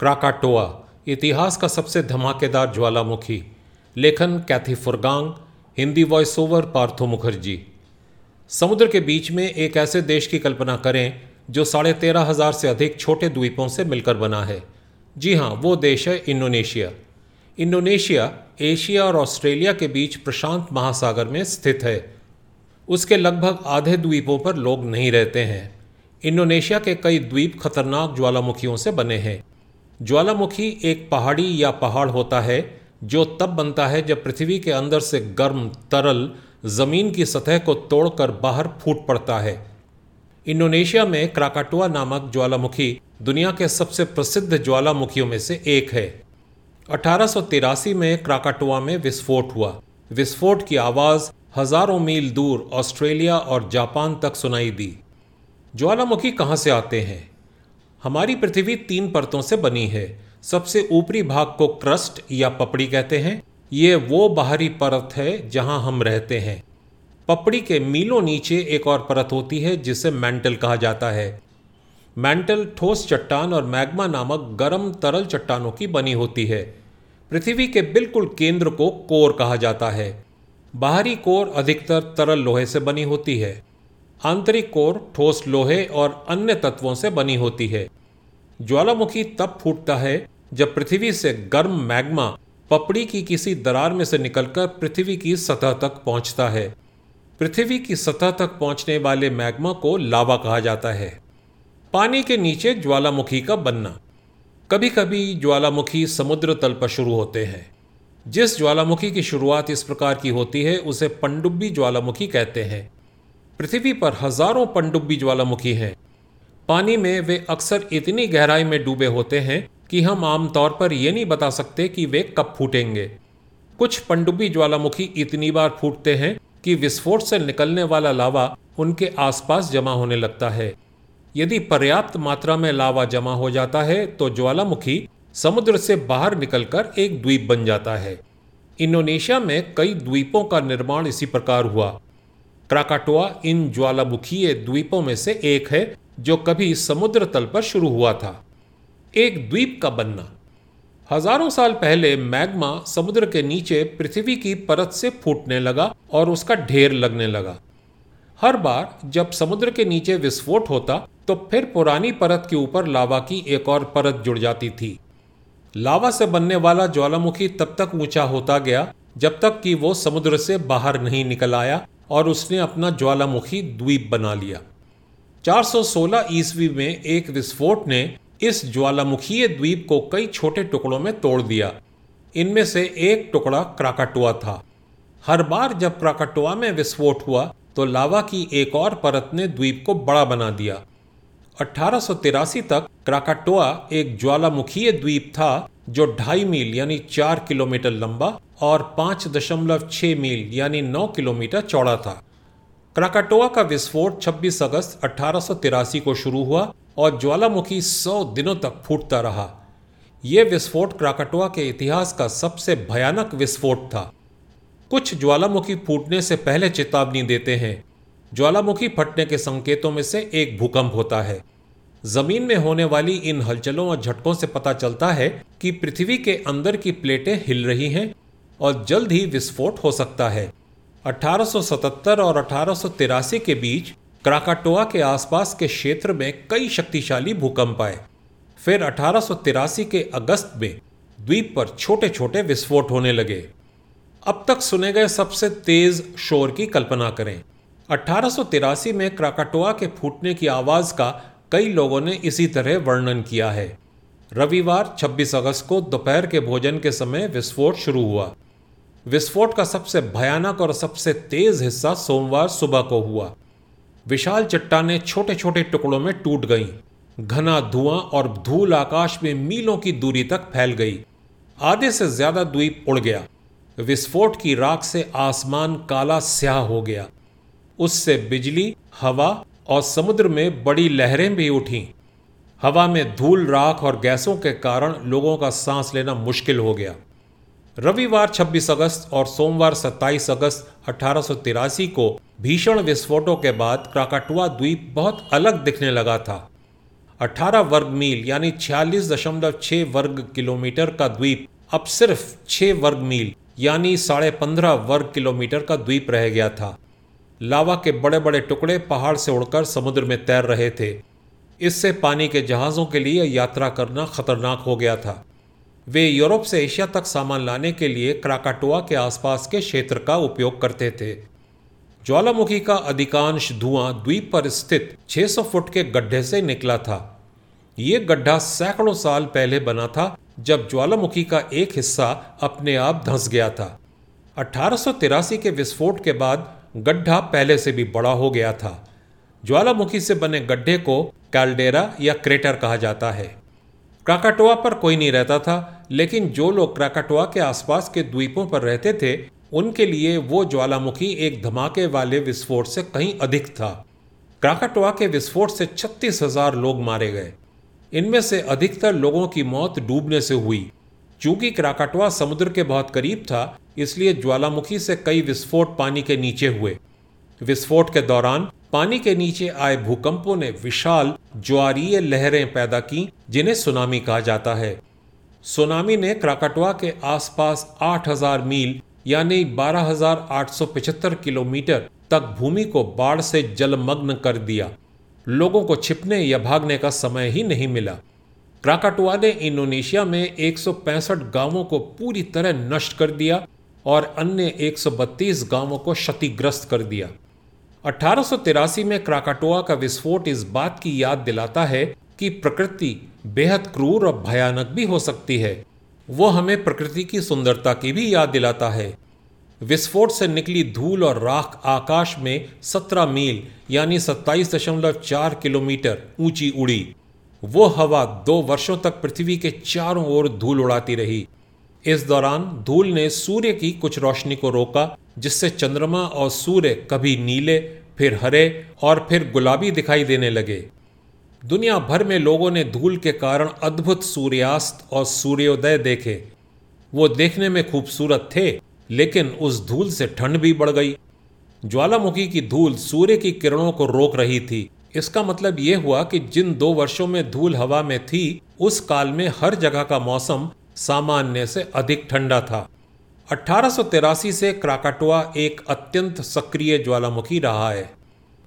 Krakatoa, इतिहास का सबसे धमाकेदार ज्वालामुखी। लेखन Kathy Furgang, Hindi voice over Partho Mukherjee. समुद्र के बीच में एक ऐसे देश की कल्पना करें, जो साढ़े तेरह हज़ार से अधिक छोटे द्वीपों से मिलकर बना है। जी हाँ वो देश है इंडोनेशिया। इंडोनेशिया, एशिया और ऑस्ट्रेलिया के बीच प्रशांत महासागर में स्थित है। उसके लगभग आधे द्वीपों पर लोग नहीं रहते हैं। इंडोनेशिया के कई द्वीप खतरनाक ज्वालामुखियों से बने हैं। ज्वालामुखी एक पहाड़ी या पहाड़ होता है, जो तब बनता है जब पृथ्वी के अंदर से गर्म, तरल ज़मीन की सतह को तोड़कर बाहर फूट पड़ता है। इंडोनेशिया में क्राकाटुआ नामक ज्वालामुखी दुनिया के सबसे प्रसिद्ध ज्वालामुखियों में से एक है। अठारह सौ तिरासी में क्राकाटुआ में विस्फोट हुआ। विस्फोट की आवाज़ हज़ारों मील दूर ऑस्ट्रेलिया और जापान तक सुनाई दी। ज्वालामुखी कहाँ से आते हैं? हमारी पृथ्वी तीन परतों से बनी है। सबसे ऊपरी भाग को क्रस्ट या पपड़ी कहते हैं। ये वो बाहरी परत है जहाँ हम रहते हैं। पपड़ी के मीलों नीचे एक और परत होती है, जिसे मैंटल कहा जाता है। मैंटल ठोस चट्टान और मैग्मा नामक गर्म तरल चट्टानों की बनी होती है। पृथ्वी के बिल्कुल केंद्र को कोर कहा जाता है। बाहरी कोर अधिकतर तरल लोहे से बनी होती है। आंतरिक कोर ठोस लोहे और अन्य तत्वों से बनी होती है। ज्वालामुखी तब फूटता है जब पृथ्वी से गर्म मैग्मा पपड़ी की किसी दरार में से निकलकर पृथ्वी की सतह तक पहुँचता है। पृथ्वी की सतह तक पहुँचने वाले मैग्मा को लावा कहा जाता है। पानी के नीचे ज्वालामुखी का बनना। कभी कभी ज्वालामुखी समुद्र तल पर शुरू होते हैं। जिस ज्वालामुखी की शुरुआत इस प्रकार की होती है, उसे पंडुब्बी ज्वालामुखी कहते हैं। पृथ्वी पर हज़ारों पंडुब्बी ज्वालामुखी हैं। पानी में वे अक्सर इतनी गहराई में डूबे होते हैं कि हम आमतौर पर यह नहीं बता सकते कि वे कब फूटेंगे। कुछ पंडुब्बी ज्वालामुखी इतनी बार फूटते हैं कि विस्फोट से निकलने वाला लावा उनके आसपास जमा होने लगता है। यदि पर्याप्त मात्रा में लावा जमा हो जाता है तो ज्वालामुखी समुद्र से बाहर निकलकर एक द्वीप बन जाता है। इंडोनेशिया में कई द्वीपों का निर्माण इसी प्रकार हुआ। क्राकाटोआ इन ज्वालामुखीय द्वीपों में से एक है, जो कभी समुद्र तल पर शुरू हुआ था। एक द्वीप का बनना। हज़ारों साल पहले मैग्मा समुद्र के नीचे पृथ्वी की परत से फूटने लगा और उसका ढेर लगने लगा। हर बार जब समुद्र के नीचे विस्फोट होता तो फिर पुरानी परत के ऊपर लावा की एक और परत जुड़ जाती थी। लावा से बनने वाला ज्वालामुखी तब तक ऊँचा होता गया, जब तक कि वो समुद्र से बाहर नहीं निकल आया। और उसने अपना ज्वालामुखी द्वीप बना लिया। 416 ईस्वी में एक विस्फोट ने इस ज्वालामुखीय द्वीप को कई छोटे टुकड़ों में तोड़ दिया। इनमें से एक टुकड़ा क्राकाटुआ था। हर बार जब क्राकाटुआ में विस्फोट हुआ तो लावा की एक और परत ने द्वीप को बड़ा बना दिया। अठारह तक क्राकाटोआ एक ज्वालामुखीय द्वीप था, जो ढाई मील यानी चार किलोमीटर लंबा और पाँच दशमलव छह मील, यानी नौ किलोमीटर चौड़ा था। क्राकाटोआ का विस्फोट 26 अगस्त अठारह सौ तिरासी को शुरू हुआ और ज्वालामुखी 100 दिनों तक फूटता रहा। यह विस्फोट क्राकाटोआ के इतिहास का सबसे भयानक विस्फोट था। कुछ ज्वालामुखी फूटने से पहले चेतावनी देते हैं, ज्वालामुखी फटने के संकेतों में से एक भूकंप होता है। ज़मीन में होने वाली इन हलचलों और झटकों से पता चलता है कि पृथ्वी के अंदर की प्लेटें हिल रही हैं और जल्द ही विस्फोट हो सकता है। 1877 और अठारह सौ तिरासी के बीच क्राकाटोआ के आसपास के क्षेत्र में कई शक्तिशाली भूकंप आए। फिर अठारह सौ तिरासी के अगस्त में द्वीप पर छोटे छोटे विस्फोट होने लगे। अब तक सुने गए सबसे तेज शोर की कल्पना करें। अठारह सौ तिरासी में क्राकाटोआ के फूटने की आवाज़ का कई लोगों ने इसी तरह वर्णन किया है। रविवार 26 अगस्त को दोपहर के भोजन के समय विस्फोट शुरू हुआ। विस्फोट का सबसे भयानक और सबसे तेज हिस्सा सोमवार सुबह को हुआ। विशाल चट्टाने छोटे छोटे टुकड़ों में टूट गईं। घना धुआँ और धूल आकाश में मीलों की दूरी तक फैल गई। आधे से ज़्यादा द्वीप उड़ गया। विस्फोट की राख से आसमान काला स्याह हो गया। उससे बिजली, हवा और समुद्र में बड़ी लहरें भी उठी। हवा में धूल, राख और गैसों के कारण लोगों का सांस लेना मुश्किल हो गया। रविवार 26 अगस्त और सोमवार 27 अगस्त अठारह सौ तिरासी को भीषण विस्फोटों के बाद क्राकाटुआ द्वीप बहुत अलग दिखने लगा था। 18 वर्ग मील यानी 46.6 वर्ग किलोमीटर का द्वीप अब सिर्फ़ 6 वर्ग मील यानी साढ़े पंद्रह वर्ग किलोमीटर का द्वीप रह गया था। लावा के बड़े बड़े टुकड़े पहाड़ से उड़कर समुद्र में तैर रहे थे। इससे पानी के जहाज़ों के लिए यात्रा करना खतरनाक हो गया था। वे यूरोप से एशिया तक सामान लाने के लिए क्राकाटोआ के आसपास के क्षेत्र का उपयोग करते थे। ज्वालामुखी का अधिकांश धुआँ द्वीप पर स्थित 600 फुट के गड्ढे से निकला था। ये गड्ढा सैकड़ों साल पहले बना था, जब ज्वालामुखी का एक हिस्सा अपने आप धंस गया था। अठारह सौ तिरासी के विस्फोट के बाद गड्ढा पहले से भी बड़ा हो गया था। ज्वालामुखी से बने गड्ढे को कैल्डेरा या क्रेटर कहा जाता है। क्राकाटोआ पर कोई नहीं रहता था, लेकिन जो लोग क्राकाटोआ के आसपास के द्वीपों पर रहते थे, उनके लिए वो ज्वालामुखी एक धमाके वाले विस्फोट से कहीं अधिक था। क्राकाटोआ के विस्फोट से छत्तीस हज़ार लोग मारे गए। इनमें से अधिकतर लोगों की मौत डूबने से हुई। चूँकि क्राकाटवा समुद्र के बहुत करीब था, इसलिए ज्वालामुखी से कई विस्फोट पानी के नीचे हुए। विस्फोट के दौरान पानी के नीचे आए भूकंपों ने विशाल ज्वारीय लहरें पैदा की जिन्हें सुनामी कहा जाता है। सुनामी ने क्राकाटवा के आसपास 8000 मील यानी 12,875 किलोमीटर तक भूमि को बाढ़ से जलमग्न कर दिया। लोगों को छिपने या भागने का समय ही नहीं मिला। क्राकाटुआ ने इंडोनेशिया में 165 गाँवों को पूरी तरह नष्ट कर दिया और अन्य 132 गाँवों को क्षतिग्रस्त कर दिया। अठारह सौ तिरासी में क्राकाटोआ का विस्फोट इस बात की याद दिलाता है कि प्रकृति बेहद क्रूर और भयानक भी हो सकती है। वो हमें प्रकृति की सुंदरता की भी याद दिलाता है। विस्फोट से निकली धूल और राख आकाश में 17 मील, यानी 27.4 किलोमीटर ऊँची उड़ी। वो हवा दो वर्षों तक पृथ्वी के चारों ओर धूल उड़ाती रही। इस दौरान धूल ने सूर्य की कुछ रोशनी को रोका, जिससे चंद्रमा और सूर्य कभी नीले, फिर हरे और फिर गुलाबी दिखाई देने लगे। दुनिया भर में लोगों ने धूल के कारण अद्भुत सूर्यास्त और सूर्योदय देखे। वो देखने में खूबसूरत थे, लेकिन उस धूल से ठंड भी बढ़ गई। ज्वालामुखी की धूल सूर्य की किरणों को रोक रही थी। इसका मतलब यह हुआ कि जिन दो वर्षों में धूल हवा में थी, उस काल में हर जगह का मौसम सामान्य से अधिक ठंडा था। अठारह से क्राकाटुआ एक अत्यंत सक्रिय ज्वालामुखी रहा है।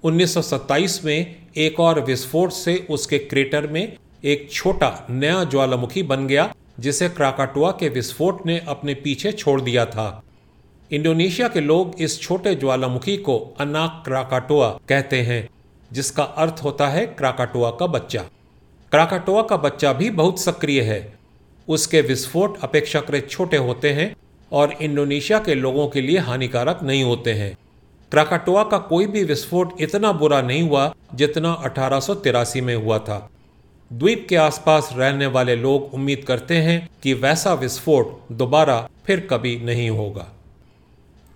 1927 में एक और विस्फोट से उसके क्रेटर में एक छोटा नया ज्वालामुखी बन गया, जिसे क्राकाटुआ के विस्फोट ने अपने पीछे छोड़ दिया था। इंडोनेशिया के लोग इस छोटे ज्वालामुखी को अनाक क्राकाटोआ कहते हैं, जिसका अर्थ होता है क्राकाटोआ का बच्चा। क्राकाटोआ का बच्चा भी बहुत सक्रिय है। उसके विस्फोट अपेक्षाकृत छोटे होते हैं और इंडोनेशिया के लोगों के लिए हानिकारक नहीं होते हैं। क्राकाटोआ का कोई भी विस्फोट इतना बुरा नहीं हुआ जितना अठारह सौ तिरासी में हुआ था। द्वीप के आसपास रहने वाले लोग उम्मीद करते हैं कि वैसा विस्फोट दोबारा फिर कभी नहीं होगा।